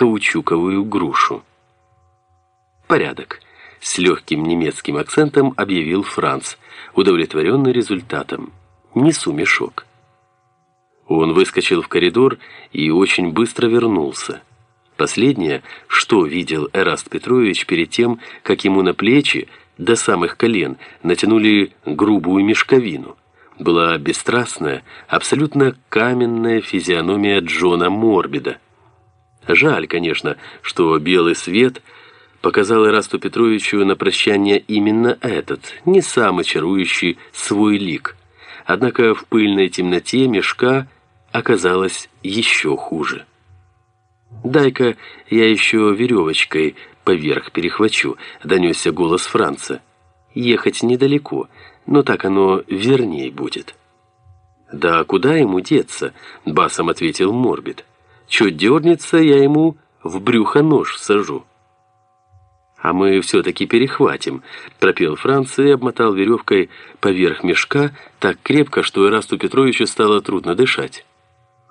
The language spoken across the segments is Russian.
каучуковую грушу. «Порядок», — с легким немецким акцентом объявил Франц, удовлетворенный результатом. «Несу мешок». Он выскочил в коридор и очень быстро вернулся. Последнее, что видел Эраст Петрович перед тем, как ему на плечи до самых колен натянули грубую мешковину, была бесстрастная, абсолютно каменная физиономия Джона Морбида. Жаль, конечно, что белый свет показал Ирасту Петровичу на прощание именно этот, не самый чарующий свой лик. Однако в пыльной темноте мешка оказалось еще хуже. «Дай-ка я еще веревочкой поверх перехвачу», — донесся голос Франца. «Ехать недалеко, но так оно верней будет». «Да куда ему деться?» — басом ответил Морбит. «Чуть дернется, я ему в брюхо нож сажу». «А мы все-таки перехватим», — пропел Франц и обмотал веревкой поверх мешка так крепко, что Ирасту Петровичу стало трудно дышать.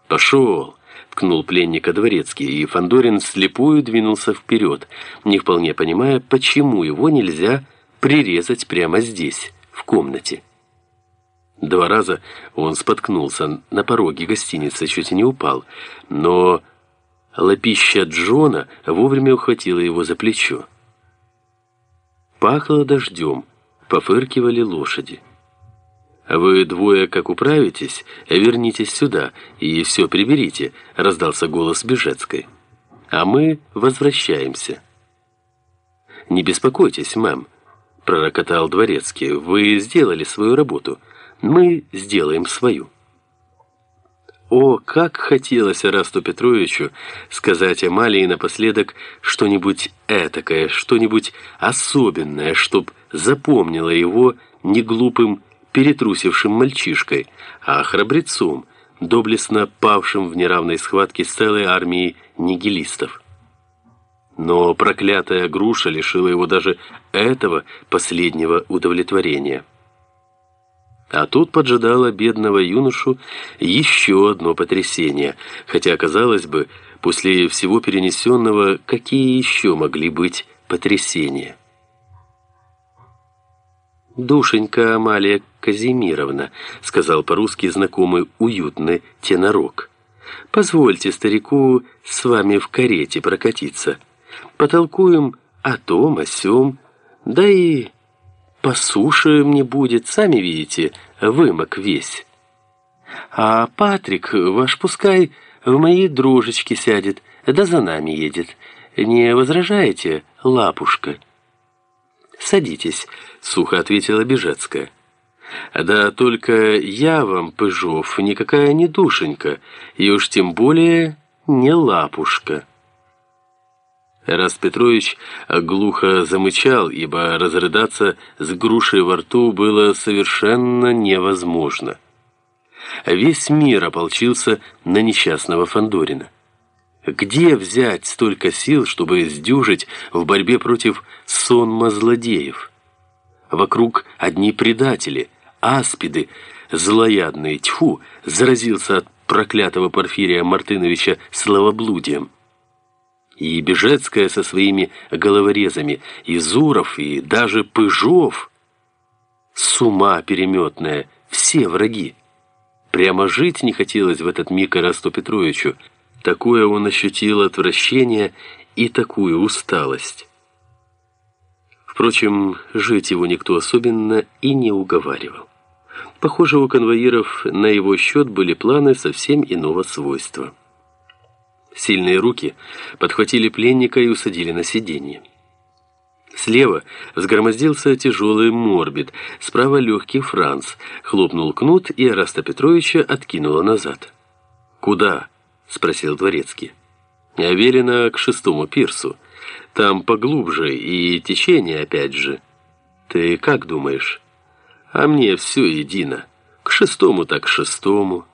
«Пошел!» — ткнул пленника дворецкий, и Фандорин слепую двинулся вперед, не вполне понимая, почему его нельзя прирезать прямо здесь, в комнате. Два раза он споткнулся на пороге гостиницы, чуть не упал, но лапища Джона вовремя ухватила его за плечо. Пахло дождем, пофыркивали лошади. «Вы двое, как управитесь, вернитесь сюда и все приберите», — раздался голос Бежецкой. «А мы возвращаемся». «Не беспокойтесь, мэм», — пророкотал Дворецкий. «Вы сделали свою работу. Мы сделаем свою». О, как хотелось Расту Петровичу сказать Амалии напоследок что-нибудь этакое, что-нибудь особенное, чтоб запомнила его неглупым перетрусившим мальчишкой, а храбрецом, доблестно павшим в неравной схватке с целой армией нигилистов. Но проклятая груша лишила его даже этого последнего удовлетворения. А тут поджидало бедного юношу еще одно потрясение, хотя, казалось бы, после всего перенесенного, какие еще могли быть потрясения? «Душенька Амалия Казимировна», — сказал по-русски знакомый уютный тенорок. «Позвольте старику с вами в карете прокатиться. Потолкуем о том, о сём, да и по суше мне будет, сами видите, вымок весь. А Патрик ваш пускай в мои дружечки сядет, да за нами едет. Не возражаете, лапушка?» «Садитесь», — сухо ответила Бежецкая. «Да только я вам, Пыжов, никакая не душенька, и уж тем более не лапушка». Раз Петрович глухо замычал, ибо разрыдаться с грушей во рту было совершенно невозможно. Весь мир ополчился на несчастного Фандорина. Где взять столько сил, чтобы сдюжить в борьбе против сонма злодеев? Вокруг одни предатели, аспиды, злоядные, тьфу, заразился от проклятого Порфирия Мартыновича словоблудием. И Бежецкая со своими головорезами, и Зуров, и даже Пыжов. С ума переметная, все враги. Прямо жить не хотелось в этот миг Ирасту Петровичу, Такое он ощутил отвращение и такую усталость. Впрочем, жить его никто особенно и не уговаривал. Похоже, у конвоиров на его счет были планы совсем иного свойства. Сильные руки подхватили пленника и усадили на сиденье. Слева взгромоздился тяжелый морбит, справа легкий Франц, хлопнул кнут и Араста Петровича откинуло назад. «Куда?» — спросил Дворецкий. «Я велено к шестому пирсу. Там поглубже и течение опять же. Ты как думаешь?» «А мне все едино. К шестому так к шестому».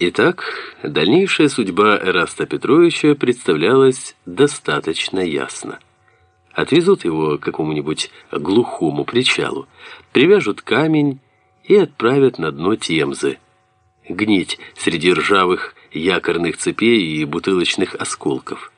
Итак, дальнейшая судьба Эраста Петровича представлялась достаточно ясно. Отвезут его к какому-нибудь глухому причалу, привяжут камень и отправят на дно Темзы – гнить среди ржавых якорных цепей и бутылочных осколков.